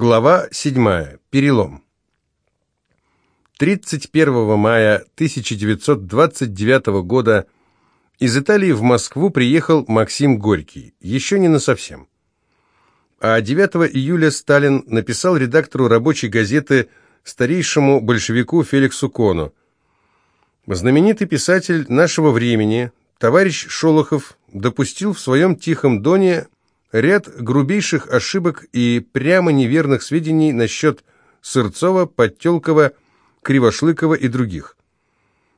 Глава 7. Перелом. 31 мая 1929 года из Италии в Москву приехал Максим Горький, еще не насовсем. А 9 июля Сталин написал редактору рабочей газеты старейшему большевику Феликсу Кону. Знаменитый писатель нашего времени, товарищ Шолохов, допустил в своем тихом доне ряд грубейших ошибок и прямо неверных сведений насчет Сырцова, Подтелкова, Кривошлыкова и других.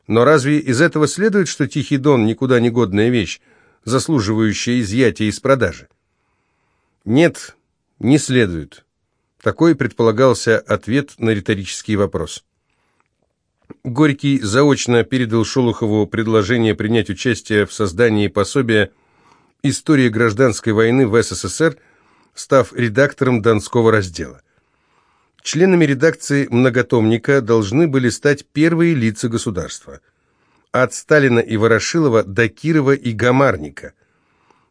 Но разве из этого следует, что Тихий Дон никуда не годная вещь, заслуживающая изъятия из продажи? Нет, не следует. Такой предполагался ответ на риторический вопрос. Горький заочно передал Шолохову предложение принять участие в создании пособия История гражданской войны в СССР, став редактором Донского раздела. Членами редакции многотомника должны были стать первые лица государства. От Сталина и Ворошилова до Кирова и Гамарника.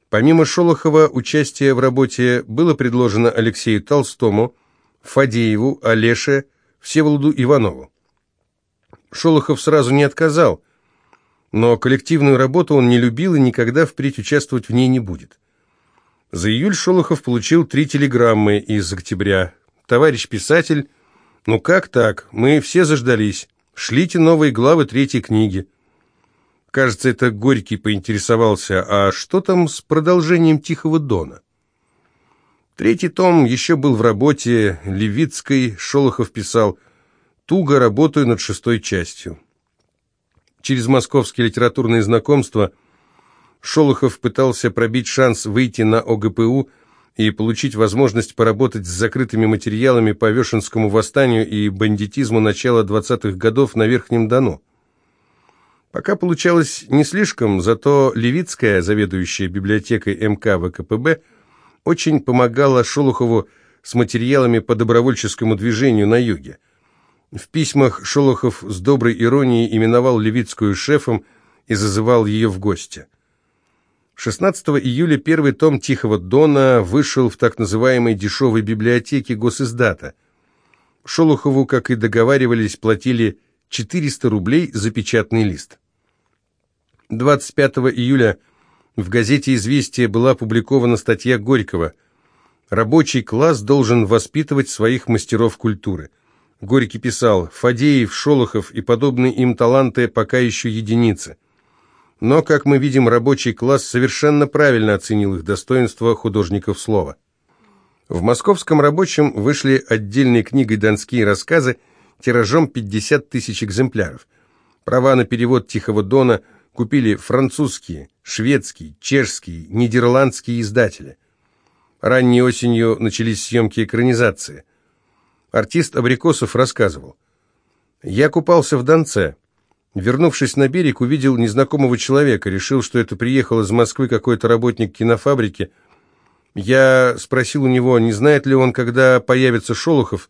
Помимо Шолохова, участие в работе было предложено Алексею Толстому, Фадееву, Олеше, Всеволоду Иванову. Шолохов сразу не отказал – но коллективную работу он не любил и никогда впредь участвовать в ней не будет. За июль Шолохов получил три телеграммы из октября. «Товарищ писатель, ну как так? Мы все заждались. Шлите новые главы третьей книги». Кажется, это Горький поинтересовался, а что там с продолжением «Тихого дона»? Третий том еще был в работе, Левицкой, Шолохов писал «Туго работаю над шестой частью». Через московские литературные знакомства Шолохов пытался пробить шанс выйти на ОГПУ и получить возможность поработать с закрытыми материалами по Вешенскому восстанию и бандитизму начала 20-х годов на Верхнем Дону. Пока получалось не слишком, зато Левицкая, заведующая библиотекой МК ВКПБ, очень помогала Шолохову с материалами по добровольческому движению на юге. В письмах Шолохов с доброй иронией именовал Левицкую шефом и зазывал ее в гости. 16 июля первый том «Тихого дона» вышел в так называемой дешевой библиотеке госиздата. Шолохову, как и договаривались, платили 400 рублей за печатный лист. 25 июля в газете «Известия» была опубликована статья Горького «Рабочий класс должен воспитывать своих мастеров культуры». Горький писал, Фадеев, Шолохов и подобные им таланты пока еще единицы. Но, как мы видим, рабочий класс совершенно правильно оценил их достоинство художников слова. В московском рабочем вышли отдельной книгой «Донские рассказы» тиражом 50 тысяч экземпляров. Права на перевод «Тихого дона» купили французские, шведские, чешские, нидерландские издатели. Ранней осенью начались съемки экранизации. Артист Абрикосов рассказывал. «Я купался в Донце. Вернувшись на берег, увидел незнакомого человека, решил, что это приехал из Москвы какой-то работник кинофабрики. Я спросил у него, не знает ли он, когда появится Шолохов.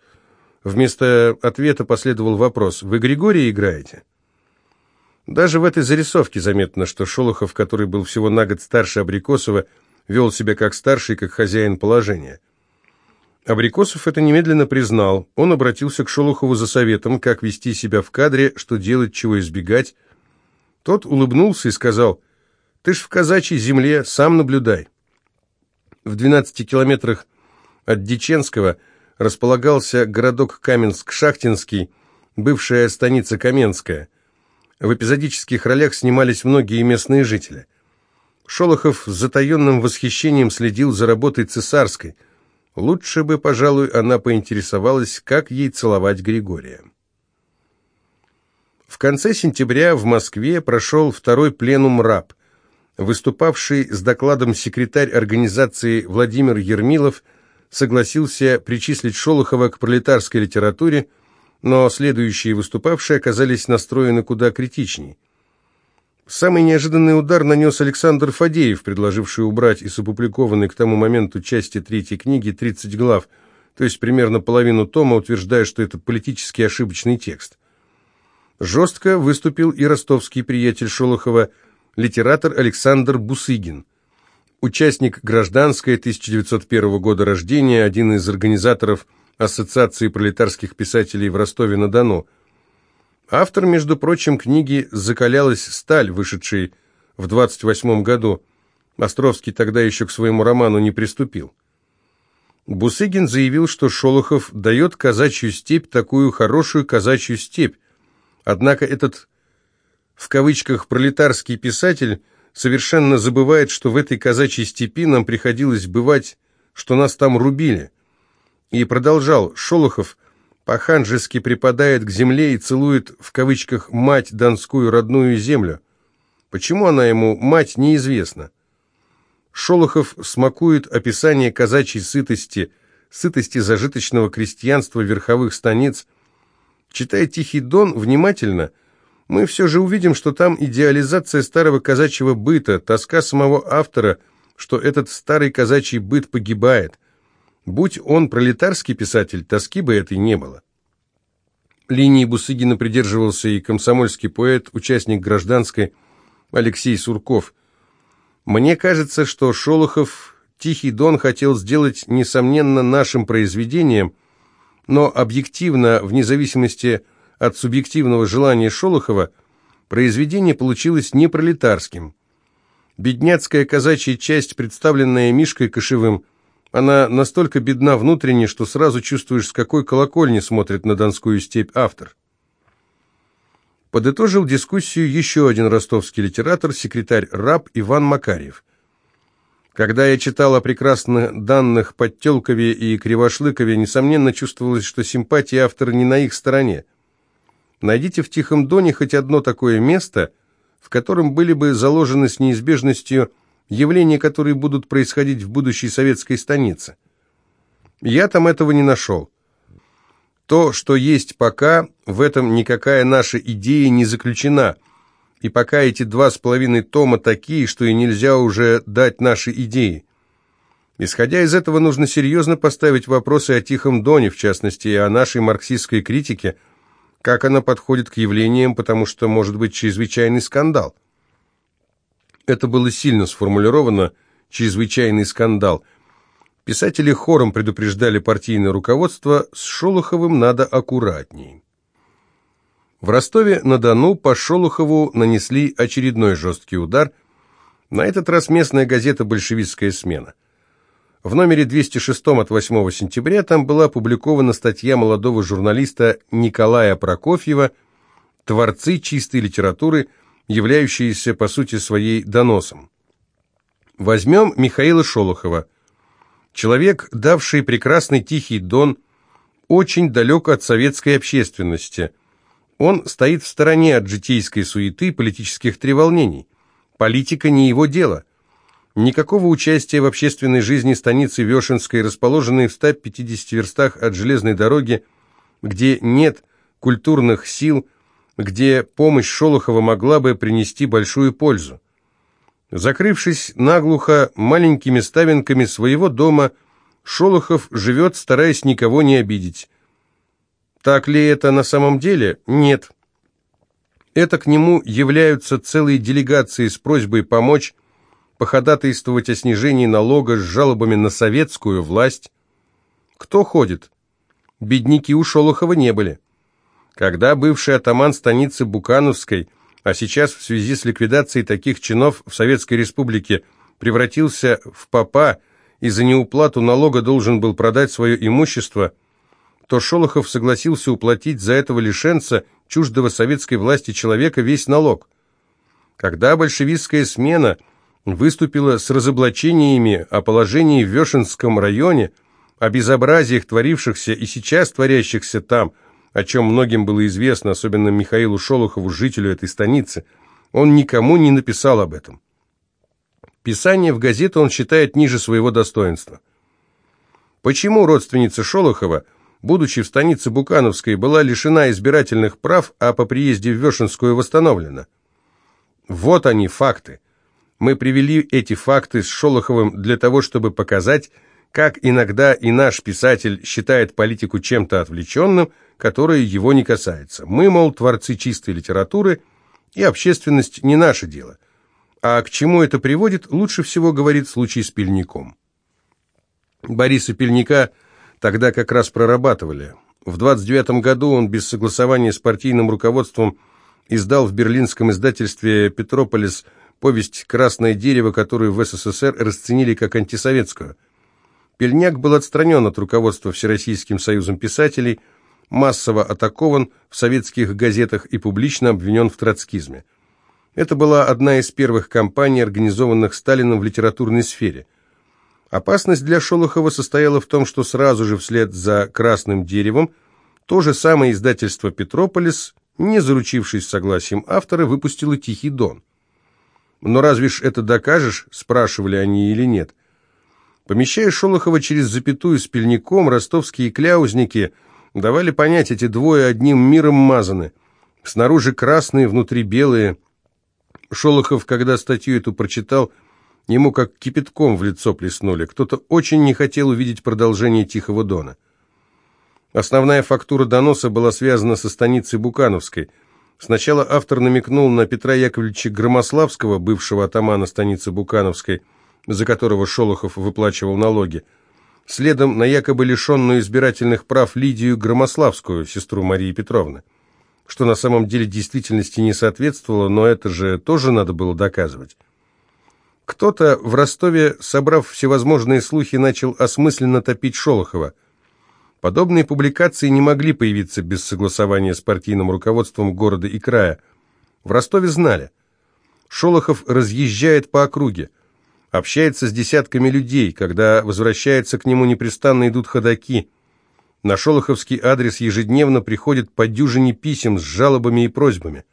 Вместо ответа последовал вопрос, «Вы Григория играете?» Даже в этой зарисовке заметно, что Шолохов, который был всего на год старше Абрикосова, вел себя как старший, как хозяин положения. Абрикосов это немедленно признал. Он обратился к Шолохову за советом, как вести себя в кадре, что делать, чего избегать. Тот улыбнулся и сказал, «Ты ж в казачьей земле, сам наблюдай». В 12 километрах от Диченского располагался городок Каменск-Шахтинский, бывшая станица Каменская. В эпизодических ролях снимались многие местные жители. Шолохов с затаенным восхищением следил за работой цесарской – Лучше бы, пожалуй, она поинтересовалась, как ей целовать Григория. В конце сентября в Москве прошел второй пленум РАП. Выступавший с докладом секретарь организации Владимир Ермилов согласился причислить Шолохова к пролетарской литературе, но следующие выступавшие оказались настроены куда критичней. Самый неожиданный удар нанес Александр Фадеев, предложивший убрать из опубликованной к тому моменту части третьей книги 30 глав, то есть примерно половину тома, утверждая, что это политически ошибочный текст. Жестко выступил и ростовский приятель Шолохова, литератор Александр Бусыгин. Участник гражданской 1901 года рождения, один из организаторов Ассоциации пролетарских писателей в Ростове-на-Дону. Автор, между прочим, книги «Закалялась сталь», вышедшей в 28 году. Островский тогда еще к своему роману не приступил. Бусыгин заявил, что Шолохов дает казачью степь такую хорошую казачью степь. Однако этот, в кавычках, пролетарский писатель совершенно забывает, что в этой казачьей степи нам приходилось бывать, что нас там рубили. И продолжал, Шолохов по-ханжески припадает к земле и целует, в кавычках, «мать донскую родную землю». Почему она ему «мать» неизвестно. Шолохов смакует описание казачьей сытости, сытости зажиточного крестьянства верховых станиц. Читая «Тихий дон» внимательно, мы все же увидим, что там идеализация старого казачьего быта, тоска самого автора, что этот старый казачий быт погибает. Будь он пролетарский писатель, тоски бы этой не было. Линии Бусыгина придерживался и комсомольский поэт, участник гражданской Алексей Сурков – мне кажется, что Шолохов «Тихий дон» хотел сделать, несомненно, нашим произведением, но объективно, вне зависимости от субъективного желания Шолохова, произведение получилось не пролетарским. Бедняцкая казачья часть, представленная Мишкой Кошевым, она настолько бедна внутренне, что сразу чувствуешь, с какой колокольни смотрит на Донскую степь автор. Подытожил дискуссию еще один ростовский литератор, секретарь РАБ Иван Макарьев. Когда я читал о прекрасных данных Подтелкове и Кривошлыкове, несомненно чувствовалось, что симпатии автора не на их стороне. Найдите в Тихом Доне хоть одно такое место, в котором были бы заложены с неизбежностью явления, которые будут происходить в будущей советской станице. Я там этого не нашел. То, что есть пока, в этом никакая наша идея не заключена. И пока эти два с половиной тома такие, что и нельзя уже дать наши идеи. Исходя из этого, нужно серьезно поставить вопросы о Тихом Доне, в частности, и о нашей марксистской критике, как она подходит к явлениям, потому что может быть чрезвычайный скандал. Это было сильно сформулировано «чрезвычайный скандал», Писатели хором предупреждали партийное руководство, с Шолоховым надо аккуратней. В Ростове-на-Дону по Шолохову нанесли очередной жесткий удар, на этот раз местная газета «Большевистская смена». В номере 206 от 8 сентября там была опубликована статья молодого журналиста Николая Прокофьева «Творцы чистой литературы, являющиеся по сути своей доносом». Возьмем Михаила Шолохова – Человек, давший прекрасный Тихий Дон, очень далек от советской общественности. Он стоит в стороне от житейской суеты политических треволнений. Политика не его дело. Никакого участия в общественной жизни станицы Вешенской, расположенной в 150 верстах от железной дороги, где нет культурных сил, где помощь Шолохова могла бы принести большую пользу. Закрывшись наглухо маленькими ставинками своего дома, Шолохов живет, стараясь никого не обидеть. Так ли это на самом деле? Нет. Это к нему являются целые делегации с просьбой помочь походатайствовать о снижении налога с жалобами на советскую власть. Кто ходит? Бедняки у Шолохова не были. Когда бывший атаман станицы Букановской – а сейчас в связи с ликвидацией таких чинов в Советской Республике превратился в попа и за неуплату налога должен был продать свое имущество, то Шолохов согласился уплатить за этого лишенца чуждого советской власти человека весь налог. Когда большевистская смена выступила с разоблачениями о положении в Вешенском районе, о безобразиях, творившихся и сейчас творящихся там – о чем многим было известно, особенно Михаилу Шолохову, жителю этой станицы. Он никому не написал об этом. Писание в газету он считает ниже своего достоинства. Почему родственница Шолохова, будучи в станице Букановской, была лишена избирательных прав, а по приезде в Вешенскую восстановлена? Вот они, факты. Мы привели эти факты с Шолоховым для того, чтобы показать, как иногда и наш писатель считает политику чем-то отвлеченным, которое его не касается. Мы, мол, творцы чистой литературы, и общественность не наше дело. А к чему это приводит, лучше всего говорит случай с Пельником. Бориса Пельника Тогда как раз прорабатывали. В 29 году он без согласования с партийным руководством издал в берлинском издательстве «Петрополис» повесть «Красное дерево», которую в СССР расценили как антисоветскую. Пельняк был отстранен от руководства Всероссийским союзом писателей, массово атакован в советских газетах и публично обвинен в троцкизме. Это была одна из первых кампаний, организованных Сталином в литературной сфере. Опасность для Шолохова состояла в том, что сразу же вслед за «Красным деревом» то же самое издательство «Петрополис», не заручившись согласием автора, выпустило «Тихий дон». «Но разве ж это докажешь?» – спрашивали они или нет. Помещая Шолохова через запятую с пельником, ростовские кляузники давали понять, эти двое одним миром мазаны. Снаружи красные, внутри белые. Шолохов, когда статью эту прочитал, ему как кипятком в лицо плеснули. Кто-то очень не хотел увидеть продолжение Тихого Дона. Основная фактура доноса была связана со станицей Букановской – Сначала автор намекнул на Петра Яковлевича Громославского, бывшего атамана станицы Букановской, за которого Шолохов выплачивал налоги. Следом на якобы лишенную избирательных прав Лидию Громославскую, сестру Марии Петровны. Что на самом деле действительности не соответствовало, но это же тоже надо было доказывать. Кто-то в Ростове, собрав всевозможные слухи, начал осмысленно топить Шолохова – Подобные публикации не могли появиться без согласования с партийным руководством города и края. В Ростове знали. Шолохов разъезжает по округе, общается с десятками людей, когда возвращается к нему непрестанно идут ходаки. На шолоховский адрес ежедневно приходит по дюжине писем с жалобами и просьбами.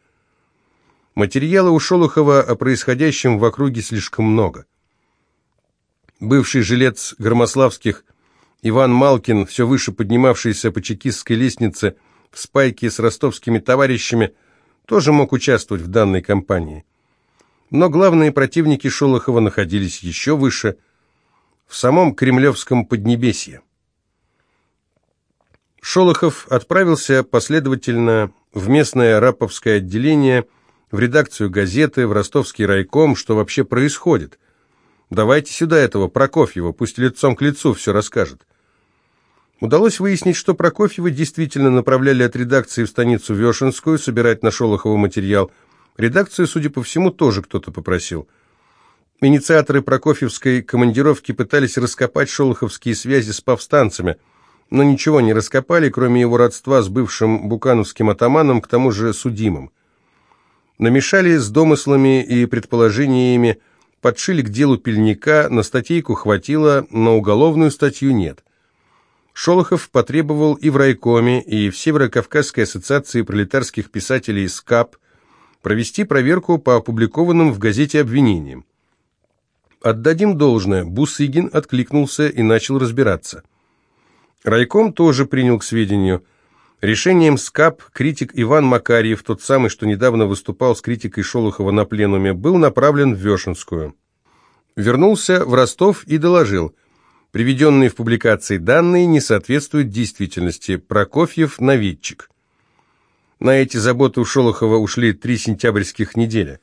Материала у Шолохова о происходящем в округе слишком много. Бывший жилец Громославских – Иван Малкин, все выше поднимавшийся по чекистской лестнице в спайке с ростовскими товарищами, тоже мог участвовать в данной кампании. Но главные противники Шолохова находились еще выше, в самом Кремлевском Поднебесье. Шолохов отправился последовательно в местное раповское отделение, в редакцию газеты, в ростовский райком, что вообще происходит. Давайте сюда этого Прокофьева, пусть лицом к лицу все расскажет. Удалось выяснить, что Прокофьева действительно направляли от редакции в станицу Вешенскую собирать на Шолохова материал. Редакцию, судя по всему, тоже кто-то попросил. Инициаторы Прокофьевской командировки пытались раскопать шолоховские связи с повстанцами, но ничего не раскопали, кроме его родства с бывшим букановским атаманом, к тому же судимым. Намешали с домыслами и предположениями, подшили к делу пельника, на статейку хватило, на уголовную статью нет. Шолохов потребовал и в райкоме, и в Северо-Кавказской ассоциации пролетарских писателей СКАП провести проверку по опубликованным в газете обвинениям. Отдадим должное, Бусыгин откликнулся и начал разбираться. Райком тоже принял к сведению. Решением СКАП критик Иван Макарьев, тот самый, что недавно выступал с критикой Шолохова на пленуме, был направлен в Вешенскую. Вернулся в Ростов и доложил – Приведенные в публикации данные не соответствуют действительности. Прокофьев – новитчик. На эти заботы у Шолохова ушли три сентябрьских недели.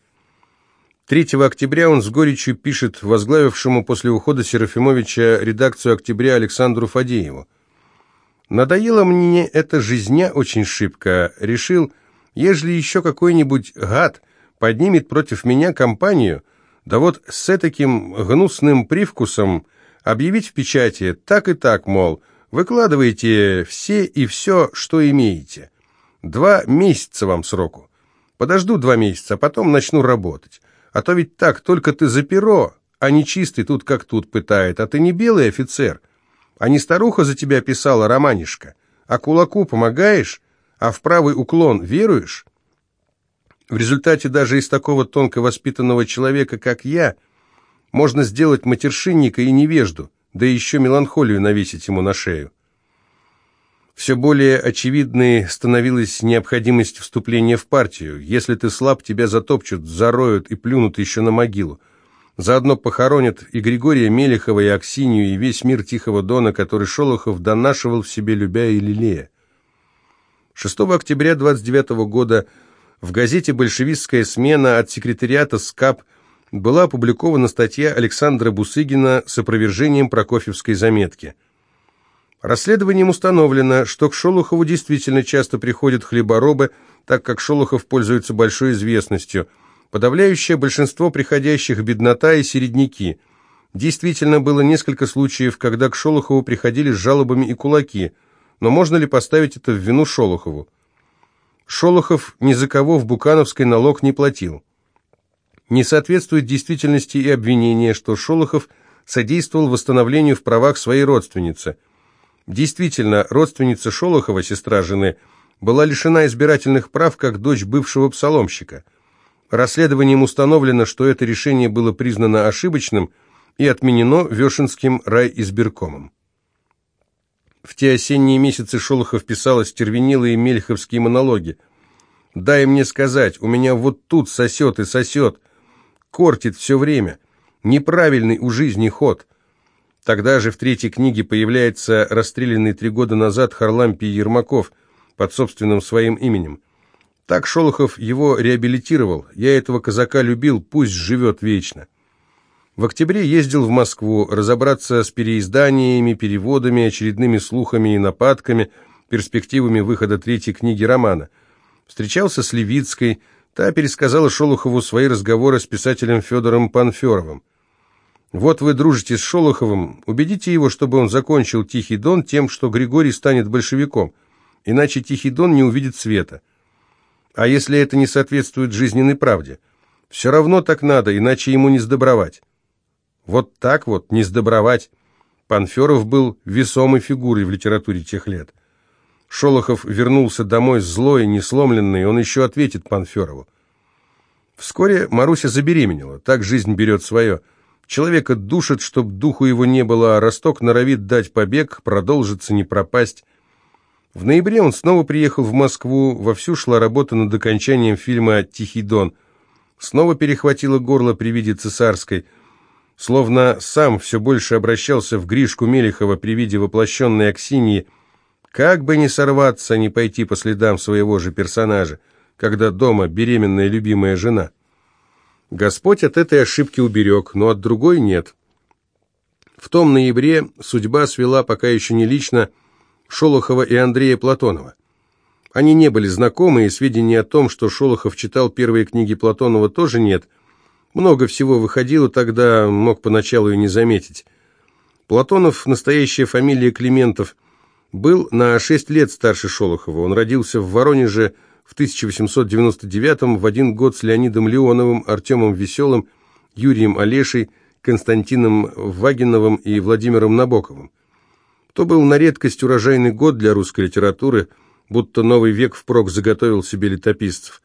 3 октября он с горечью пишет возглавившему после ухода Серафимовича редакцию «Октября» Александру Фадееву. «Надоело мне эта жизня очень шибко. Решил, ежели еще какой-нибудь гад поднимет против меня кампанию, да вот с таким гнусным привкусом объявить в печати так и так, мол, выкладывайте все и все, что имеете. Два месяца вам сроку. Подожду два месяца, а потом начну работать. А то ведь так, только ты за перо, а не чистый тут как тут пытает, а ты не белый офицер. А не старуха за тебя писала романишка, а кулаку помогаешь, а в правый уклон веруешь? В результате даже из такого тонко воспитанного человека, как я, можно сделать матершинника и невежду, да еще меланхолию навесить ему на шею. Все более очевидной становилась необходимость вступления в партию. Если ты слаб, тебя затопчут, зароют и плюнут еще на могилу. Заодно похоронят и Григория Мелехова, и Аксинью, и весь мир Тихого Дона, который Шолохов донашивал в себе, любя и лелея. 6 октября 29 года в газете «Большевистская смена» от секретариата СКАП была опубликована статья Александра Бусыгина с опровержением Прокофьевской заметки. Расследованием установлено, что к Шолохову действительно часто приходят хлеборобы, так как Шолохов пользуется большой известностью. Подавляющее большинство приходящих – беднота и середняки. Действительно, было несколько случаев, когда к Шолохову приходили с жалобами и кулаки. Но можно ли поставить это в вину Шолохову? Шолохов ни за кого в Букановской налог не платил. Не соответствует действительности и обвинение, что Шолохов содействовал восстановлению в правах своей родственницы – Действительно, родственница Шолохова, сестра жены, была лишена избирательных прав как дочь бывшего псаломщика. Расследованием установлено, что это решение было признано ошибочным и отменено Вешенским райизбиркомом. В те осенние месяцы Шолохов писал остервенелые мельховские монологи. «Дай мне сказать, у меня вот тут сосет и сосет, кортит все время, неправильный у жизни ход». Тогда же в третьей книге появляется расстрелянный три года назад Харлампий Ермаков под собственным своим именем. Так Шолохов его реабилитировал. Я этого казака любил, пусть живет вечно. В октябре ездил в Москву разобраться с переизданиями, переводами, очередными слухами и нападками, перспективами выхода третьей книги романа. Встречался с Левицкой, та пересказала Шолохову свои разговоры с писателем Федором Панферовым. Вот вы дружите с Шолоховым, убедите его, чтобы он закончил Тихий Дон тем, что Григорий станет большевиком, иначе Тихий Дон не увидит света. А если это не соответствует жизненной правде? Все равно так надо, иначе ему не сдобровать. Вот так вот, не сдобровать. Панферов был весомой фигурой в литературе тех лет. Шолохов вернулся домой злой, несломленный, он еще ответит Панферову. Вскоре Маруся забеременела, так жизнь берет свое – Человека душит, чтоб духу его не было, а росток норовит дать побег, продолжится, не пропасть. В ноябре он снова приехал в Москву, вовсю шла работа над окончанием фильма «Тихий дон». Снова перехватило горло при виде цесарской, словно сам все больше обращался в Гришку Мелехова при виде воплощенной Аксиньи, как бы не сорваться, не пойти по следам своего же персонажа, когда дома беременная любимая жена. Господь от этой ошибки уберег, но от другой нет. В том ноябре судьба свела пока еще не лично Шолохова и Андрея Платонова. Они не были знакомы, и сведений о том, что Шолохов читал первые книги Платонова, тоже нет. Много всего выходило тогда, мог поначалу и не заметить. Платонов, настоящая фамилия Климентов, был на шесть лет старше Шолохова. Он родился в Воронеже в 1899 в один год с Леонидом Леоновым, Артемом Веселым, Юрием Олешей, Константином Вагиновым и Владимиром Набоковым. То был на редкость урожайный год для русской литературы, будто новый век впрок заготовил себе летописцев.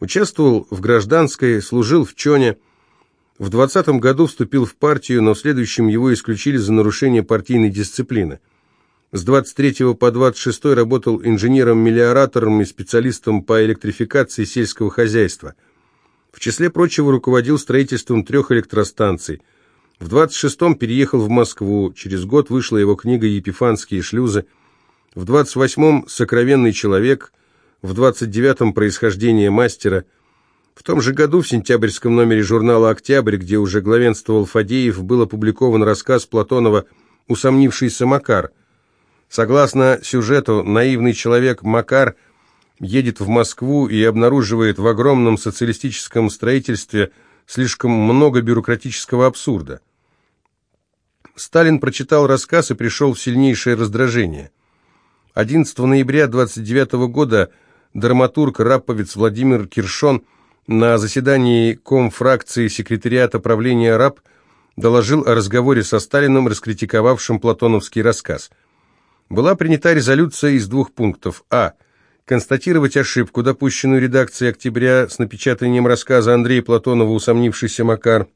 Участвовал в гражданской, служил в ЧОНе. В 20 году вступил в партию, но в следующем его исключили за нарушение партийной дисциплины. С 23 по 26 работал инженером-мелиоратором и специалистом по электрификации сельского хозяйства. В числе прочего руководил строительством трех электростанций. В 26-м переехал в Москву, через год вышла его книга «Епифанские шлюзы», в 28-м «Сокровенный человек», в 29-м «Происхождение мастера». В том же году в сентябрьском номере журнала «Октябрь», где уже главенствовал Фадеев, был опубликован рассказ Платонова «Усомнившийся Макар», Согласно сюжету, наивный человек Макар едет в Москву и обнаруживает в огромном социалистическом строительстве слишком много бюрократического абсурда. Сталин прочитал рассказ и пришел в сильнейшее раздражение. 11 ноября 29 года драматург Рапповец Владимир Киршон на заседании комфракции секретариата правления РАП доложил о разговоре со Сталиным, раскритиковавшим платоновский рассказ – была принята резолюция из двух пунктов. А. Констатировать ошибку, допущенную редакцией «Октября» с напечатанием рассказа Андрея Платонова «Усомнившийся Макар».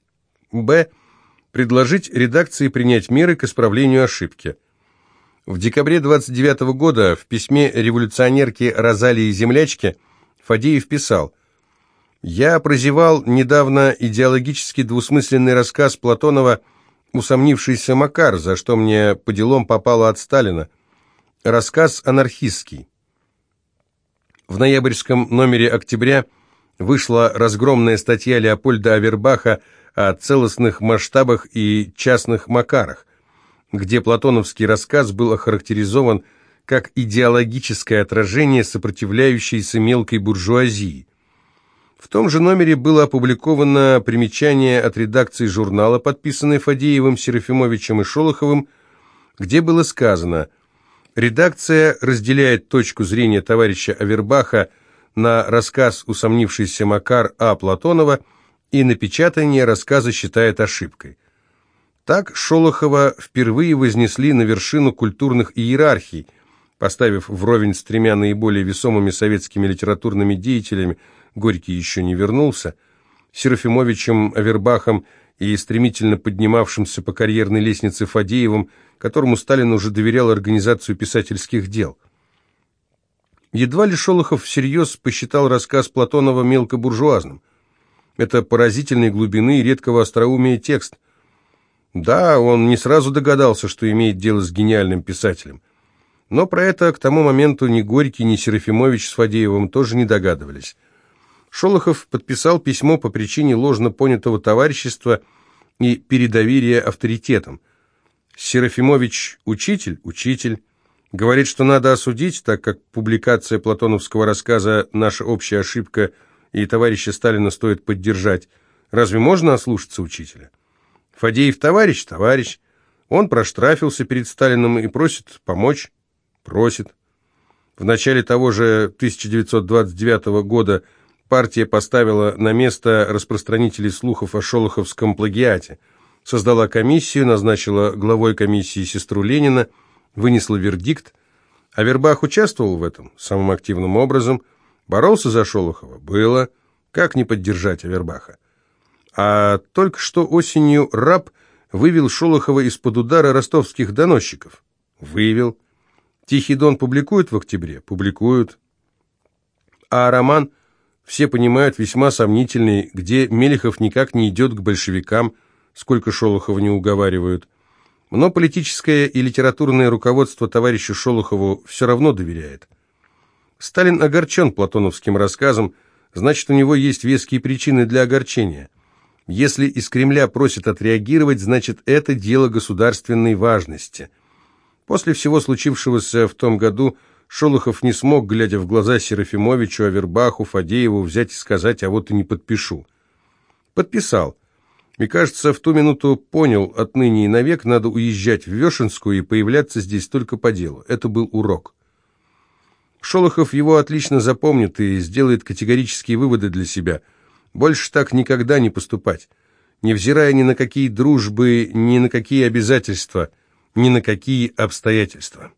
Б. Предложить редакции принять меры к исправлению ошибки. В декабре 29 -го года в письме революционерки Розалии Землячке Фадеев писал «Я прозевал недавно идеологически двусмысленный рассказ Платонова «Усомнившийся Макар», за что мне по делам попало от Сталина. Рассказ анархистский. В ноябрьском номере «Октября» вышла разгромная статья Леопольда Авербаха о целостных масштабах и частных макарах. где платоновский рассказ был охарактеризован как идеологическое отражение сопротивляющейся мелкой буржуазии. В том же номере было опубликовано примечание от редакции журнала, подписанное Фадеевым, Серафимовичем и Шолоховым, где было сказано «Редакция разделяет точку зрения товарища Авербаха на рассказ «Усомнившийся Макар А. Платонова» и напечатание рассказа считает ошибкой». Так Шолохова впервые вознесли на вершину культурных иерархий, поставив вровень с тремя наиболее весомыми советскими литературными деятелями Горький еще не вернулся, Серафимовичем Авербахом и стремительно поднимавшимся по карьерной лестнице Фадеевым, которому Сталин уже доверял организацию писательских дел. Едва ли Шолохов всерьез посчитал рассказ Платонова мелкобуржуазным. Это поразительной глубины и редкого остроумия текст. Да, он не сразу догадался, что имеет дело с гениальным писателем. Но про это к тому моменту ни Горький, ни Серафимович с Фадеевым тоже не догадывались. Шолохов подписал письмо по причине ложно понятого товарищества и передоверия авторитетам. Серафимович – учитель, учитель. Говорит, что надо осудить, так как публикация платоновского рассказа «Наша общая ошибка» и товарища Сталина стоит поддержать. Разве можно ослушаться учителя? Фадеев товарищ, товарищ. Он проштрафился перед Сталиным и просит помочь. Просит. В начале того же 1929 года партия поставила на место распространителей слухов о шолоховском плагиате, создала комиссию, назначила главой комиссии сестру Ленина, вынесла вердикт. Авербах участвовал в этом самым активным образом, боролся за Шолохова. Было. Как не поддержать Авербаха? А только что осенью раб вывел Шолохова из-под удара ростовских доносчиков. Вывел. Тихий Дон публикуют в октябре? Публикуют. А роман все понимают, весьма сомнительный, где Мелехов никак не идет к большевикам, сколько Шолохова не уговаривают. Но политическое и литературное руководство товарищу Шолохову все равно доверяет. Сталин огорчен платоновским рассказом, значит, у него есть веские причины для огорчения. Если из Кремля просят отреагировать, значит, это дело государственной важности. После всего случившегося в том году – Шолохов не смог, глядя в глаза Серафимовичу, Авербаху, Фадееву, взять и сказать, а вот и не подпишу. Подписал. И, кажется, в ту минуту понял, отныне и навек надо уезжать в Вешенскую и появляться здесь только по делу. Это был урок. Шолохов его отлично запомнит и сделает категорические выводы для себя. Больше так никогда не поступать, невзирая ни на какие дружбы, ни на какие обязательства, ни на какие обстоятельства.